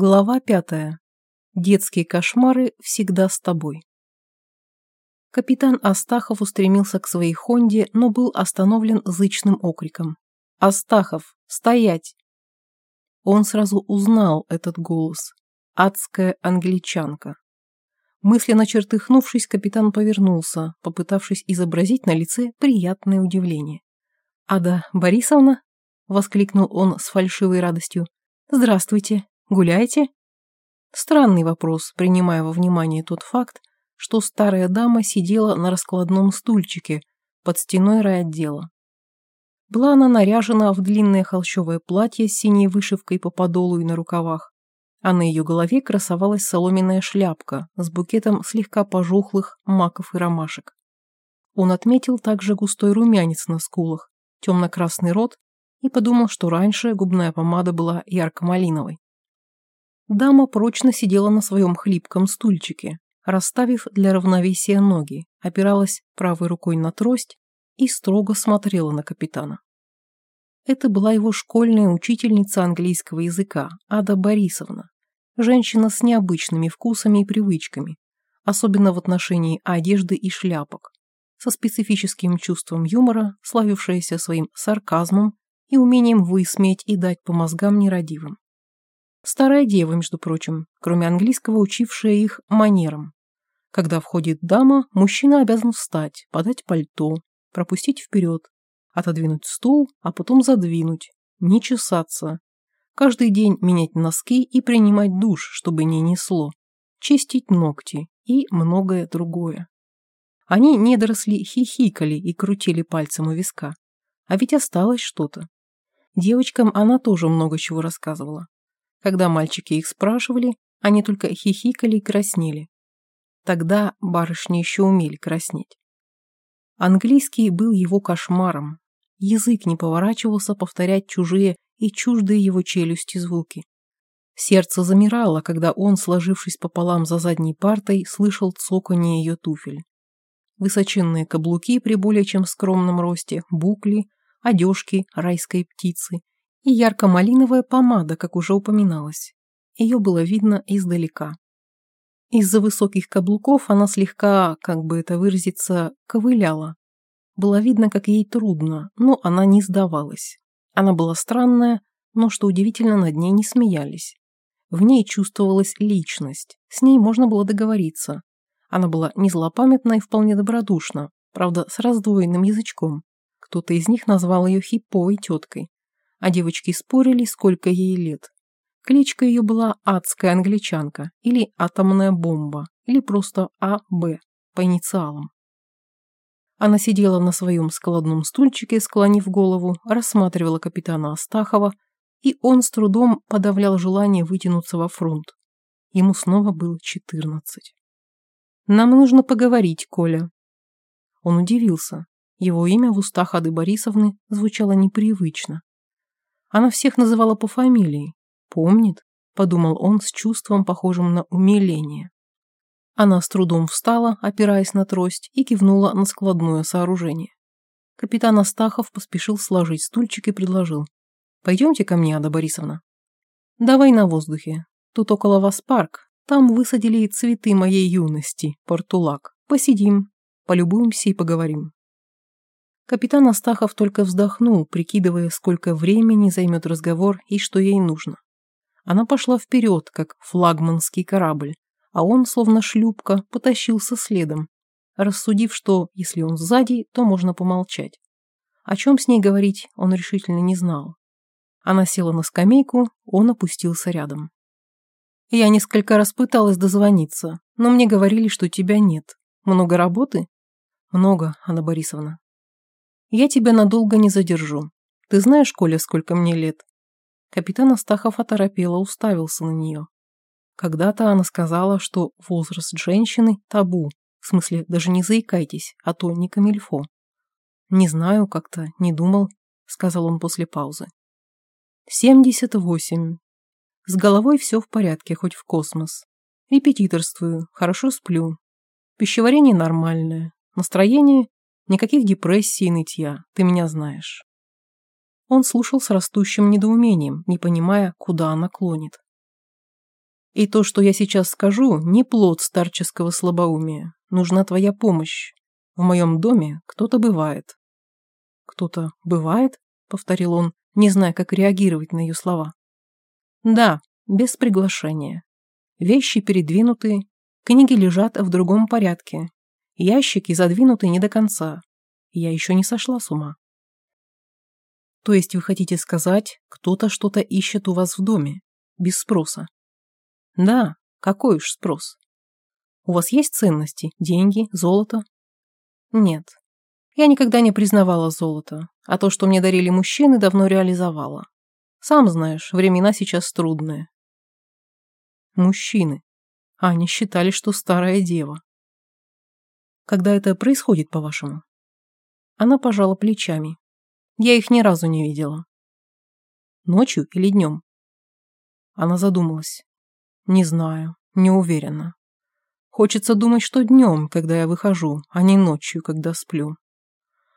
Глава пятая. Детские кошмары всегда с тобой. Капитан Астахов устремился к своей Хонде, но был остановлен зычным окриком. «Астахов, стоять!» Он сразу узнал этот голос. Адская англичанка. Мысленно чертыхнувшись, капитан повернулся, попытавшись изобразить на лице приятное удивление. «Ада Борисовна?» — воскликнул он с фальшивой радостью. «Здравствуйте. Гуляете?» Странный вопрос, принимая во внимание тот факт, что старая дама сидела на раскладном стульчике под стеной райотдела. Была она наряжена в длинное холщовое платье с синей вышивкой по подолу и на рукавах, а на ее голове красовалась соломенная шляпка с букетом слегка пожухлых маков и ромашек. Он отметил также густой румянец на скулах, темно-красный рот и подумал, что раньше губная помада была ярко-малиновой. Дама прочно сидела на своем хлипком стульчике, расставив для равновесия ноги, опиралась правой рукой на трость и строго смотрела на капитана. Это была его школьная учительница английского языка, Ада Борисовна, женщина с необычными вкусами и привычками, особенно в отношении одежды и шляпок, со специфическим чувством юмора, славившаяся своим сарказмом и умением высмеять и дать по мозгам нерадивым. Старая дева, между прочим, кроме английского учившая их манерам. Когда входит дама, мужчина обязан встать, подать пальто, пропустить вперед, отодвинуть стул, а потом задвинуть, не чесаться, каждый день менять носки и принимать душ, чтобы не несло, чистить ногти и многое другое. Они недоросли хихикали и крутили пальцем у виска. А ведь осталось что-то. Девочкам она тоже много чего рассказывала. Когда мальчики их спрашивали, они только хихикали и краснели. Тогда барышни еще умели краснеть. Английский был его кошмаром. Язык не поворачивался повторять чужие и чуждые его челюсти звуки. Сердце замирало, когда он, сложившись пополам за задней партой, слышал цоканье ее туфель. Высоченные каблуки при более чем скромном росте, букли, одежки райской птицы и ярко-малиновая помада, как уже упоминалось. Ее было видно издалека. Из-за высоких каблуков она слегка, как бы это выразиться, ковыляла. Было видно, как ей трудно, но она не сдавалась. Она была странная, но, что удивительно, над ней не смеялись. В ней чувствовалась личность, с ней можно было договориться. Она была не злопамятна и вполне добродушна, правда, с раздвоенным язычком. Кто-то из них назвал ее хиповой теткой а девочки спорили, сколько ей лет. Кличка ее была «Адская англичанка» или «Атомная бомба» или просто А.Б. по инициалам. Она сидела на своем складном стульчике, склонив голову, рассматривала капитана Астахова, и он с трудом подавлял желание вытянуться во фронт. Ему снова было четырнадцать. «Нам нужно поговорить, Коля». Он удивился. Его имя в устах Ады Борисовны звучало непривычно. Она всех называла по фамилии. Помнит? Подумал он с чувством, похожим на умиление. Она с трудом встала, опираясь на трость, и кивнула на складное сооружение. Капитан Астахов поспешил сложить стульчик и предложил. «Пойдемте ко мне, Ада Борисовна». «Давай на воздухе. Тут около вас парк. Там высадили цветы моей юности, портулак. Посидим, полюбуемся и поговорим». Капитан Астахов только вздохнул, прикидывая, сколько времени займет разговор и что ей нужно. Она пошла вперед, как флагманский корабль, а он, словно шлюпка, потащился следом, рассудив, что, если он сзади, то можно помолчать. О чем с ней говорить, он решительно не знал. Она села на скамейку, он опустился рядом. Я несколько раз пыталась дозвониться, но мне говорили, что тебя нет. Много работы? Много, Анна Борисовна. Я тебя надолго не задержу. Ты знаешь, Коля, сколько мне лет?» Капитан Астахов оторопело уставился на нее. Когда-то она сказала, что возраст женщины – табу. В смысле, даже не заикайтесь, а то не камильфо. «Не знаю, как-то не думал», – сказал он после паузы. «Семьдесят восемь. С головой все в порядке, хоть в космос. Репетиторствую, хорошо сплю. Пищеварение нормальное. Настроение Никаких депрессий и нытья, ты меня знаешь. Он слушал с растущим недоумением, не понимая, куда она клонит. И то, что я сейчас скажу, не плод старческого слабоумия. Нужна твоя помощь. В моем доме кто-то бывает». «Кто-то бывает?» — повторил он, не зная, как реагировать на ее слова. «Да, без приглашения. Вещи передвинуты, книги лежат в другом порядке, ящики задвинуты не до конца. Я еще не сошла с ума». «То есть вы хотите сказать, кто-то что-то ищет у вас в доме, без спроса?» «Да, какой уж спрос. У вас есть ценности, деньги, золото?» «Нет, я никогда не признавала золото, а то, что мне дарили мужчины, давно реализовала. Сам знаешь, времена сейчас трудные. Мужчины. Они считали, что старая дева. Когда это происходит, по-вашему? Она пожала плечами. Я их ни разу не видела. Ночью или днем? Она задумалась. Не знаю, не уверена. Хочется думать, что днем, когда я выхожу, а не ночью, когда сплю.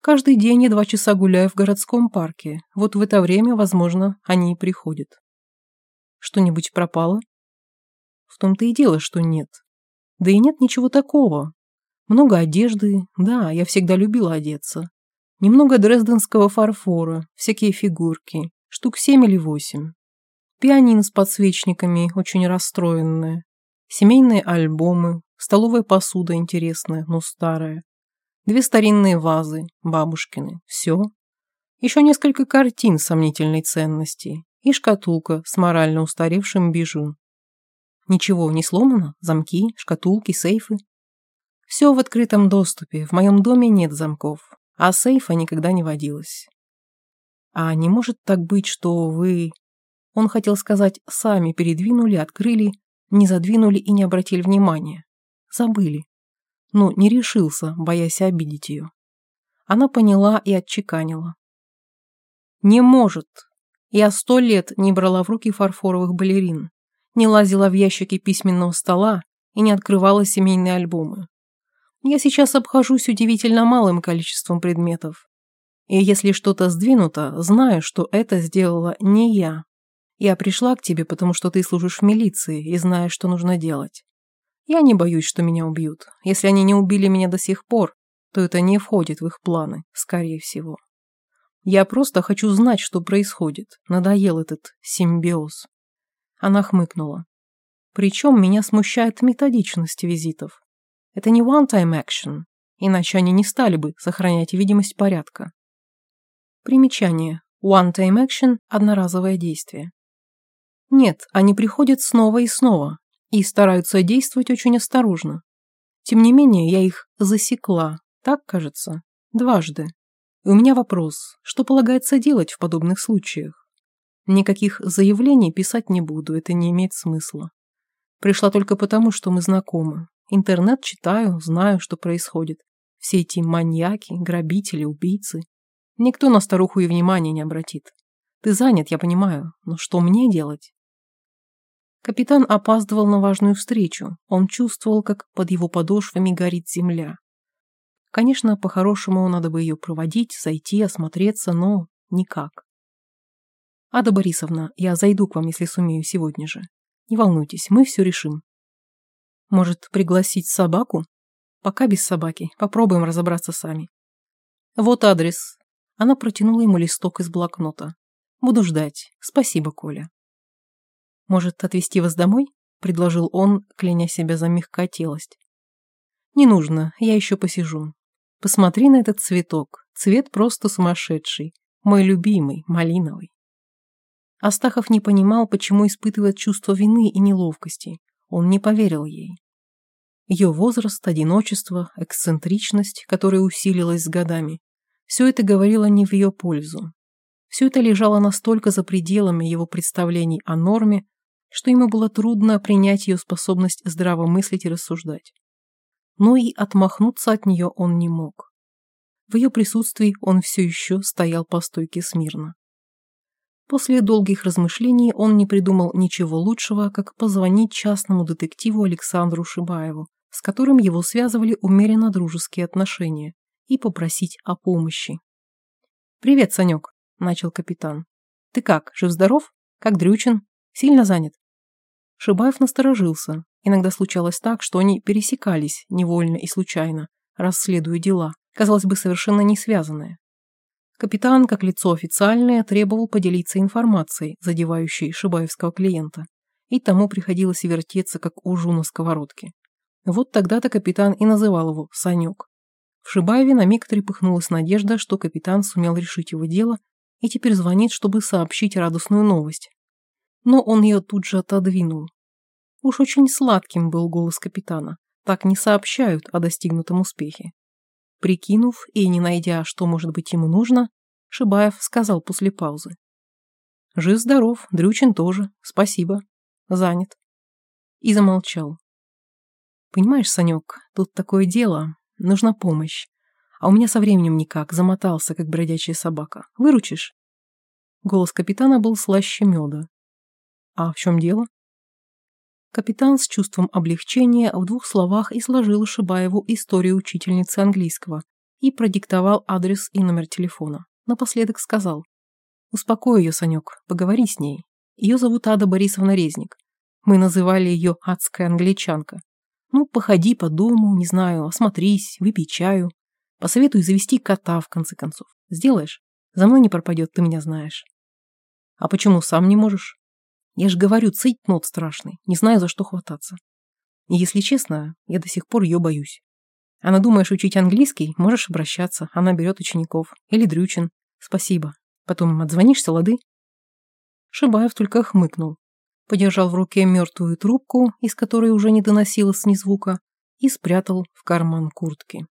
Каждый день я два часа гуляю в городском парке. Вот в это время, возможно, они и приходят. Что-нибудь пропало? В том-то и дело, что нет. Да и нет ничего такого. Много одежды. Да, я всегда любила одеться. Немного дрезденского фарфора, всякие фигурки. Штук семь или восемь. Пианино с подсвечниками, очень расстроенное. Семейные альбомы, столовая посуда интересная, но старая. Две старинные вазы, бабушкины, все. Еще несколько картин сомнительной ценности и шкатулка с морально устаревшим бижу. Ничего не сломано? Замки, шкатулки, сейфы? Все в открытом доступе, в моем доме нет замков, а сейфа никогда не водилось. А не может так быть, что вы... Он хотел сказать, сами передвинули, открыли, не задвинули и не обратили внимания. Забыли но не решился, боясь обидеть ее. Она поняла и отчеканила. «Не может. Я сто лет не брала в руки фарфоровых балерин, не лазила в ящики письменного стола и не открывала семейные альбомы. Я сейчас обхожусь удивительно малым количеством предметов. И если что-то сдвинуто, знаю, что это сделала не я. Я пришла к тебе, потому что ты служишь в милиции и знаешь, что нужно делать. Я не боюсь, что меня убьют. Если они не убили меня до сих пор, то это не входит в их планы, скорее всего. Я просто хочу знать, что происходит. Надоел этот симбиоз. Она хмыкнула. Причем меня смущает методичность визитов. Это не one-time action, иначе они не стали бы сохранять видимость порядка. Примечание. One-time action – одноразовое действие. Нет, они приходят снова и снова, и стараются действовать очень осторожно. Тем не менее, я их засекла, так кажется, дважды. И у меня вопрос, что полагается делать в подобных случаях? Никаких заявлений писать не буду, это не имеет смысла. Пришла только потому, что мы знакомы. Интернет читаю, знаю, что происходит. Все эти маньяки, грабители, убийцы. Никто на старуху и внимания не обратит. Ты занят, я понимаю, но что мне делать? Капитан опаздывал на важную встречу. Он чувствовал, как под его подошвами горит земля. Конечно, по-хорошему надо бы ее проводить, зайти, осмотреться, но никак. Ада Борисовна, я зайду к вам, если сумею сегодня же. Не волнуйтесь, мы все решим. Может, пригласить собаку? Пока без собаки. Попробуем разобраться сами. Вот адрес. Она протянула ему листок из блокнота. Буду ждать. Спасибо, Коля. «Может, отвезти вас домой?» – предложил он, кляня себя за мягкотелость. «Не нужно, я еще посижу. Посмотри на этот цветок. Цвет просто сумасшедший. Мой любимый, малиновый». Астахов не понимал, почему испытывает чувство вины и неловкости. Он не поверил ей. Ее возраст, одиночество, эксцентричность, которая усилилась с годами – все это говорило не в ее пользу. Все это лежало настолько за пределами его представлений о норме, что ему было трудно принять ее способность здраво мыслить и рассуждать. Но и отмахнуться от нее он не мог. В ее присутствии он все еще стоял по стойке смирно. После долгих размышлений он не придумал ничего лучшего, как позвонить частному детективу Александру Шибаеву, с которым его связывали умеренно дружеские отношения, и попросить о помощи. «Привет, Санек», — начал капитан. «Ты как, жив-здоров? Как Дрючин? Сильно занят?» Шибаев насторожился. Иногда случалось так, что они пересекались невольно и случайно, расследуя дела, казалось бы, совершенно не связанные. Капитан, как лицо официальное, требовал поделиться информацией, задевающей шибаевского клиента, и тому приходилось вертеться, как ужу на сковородке. Вот тогда-то капитан и называл его Санек. В Шибаеве на миг трепыхнулась надежда, что капитан сумел решить его дело и теперь звонит, чтобы сообщить радостную новость. Но он ее тут же отодвинул. Уж очень сладким был голос капитана. Так не сообщают о достигнутом успехе. Прикинув и не найдя, что может быть ему нужно, Шибаев сказал после паузы. «Жив-здоров, Дрючин тоже, спасибо. Занят». И замолчал. «Понимаешь, Санек, тут такое дело, нужна помощь. А у меня со временем никак, замотался, как бродячая собака. Выручишь?» Голос капитана был слаще меда. «А в чем дело?» Капитан с чувством облегчения в двух словах изложил Шибаеву историю учительницы английского и продиктовал адрес и номер телефона. Напоследок сказал. «Успокой ее, Санек, поговори с ней. Ее зовут Ада Борисовна Резник. Мы называли ее адская англичанка. Ну, походи по дому, не знаю, осмотрись, выпей чаю. Посоветую завести кота, в конце концов. Сделаешь? За мной не пропадет, ты меня знаешь. А почему сам не можешь? Я же говорю, цейтнот страшный, не знаю, за что хвататься. И если честно, я до сих пор ее боюсь. Она думаешь учить английский, можешь обращаться, она берет учеников. Или Дрючин. Спасибо. Потом отзвонишься, лады? Шибаев только хмыкнул. Подержал в руке мертвую трубку, из которой уже не доносилось ни звука, и спрятал в карман куртки.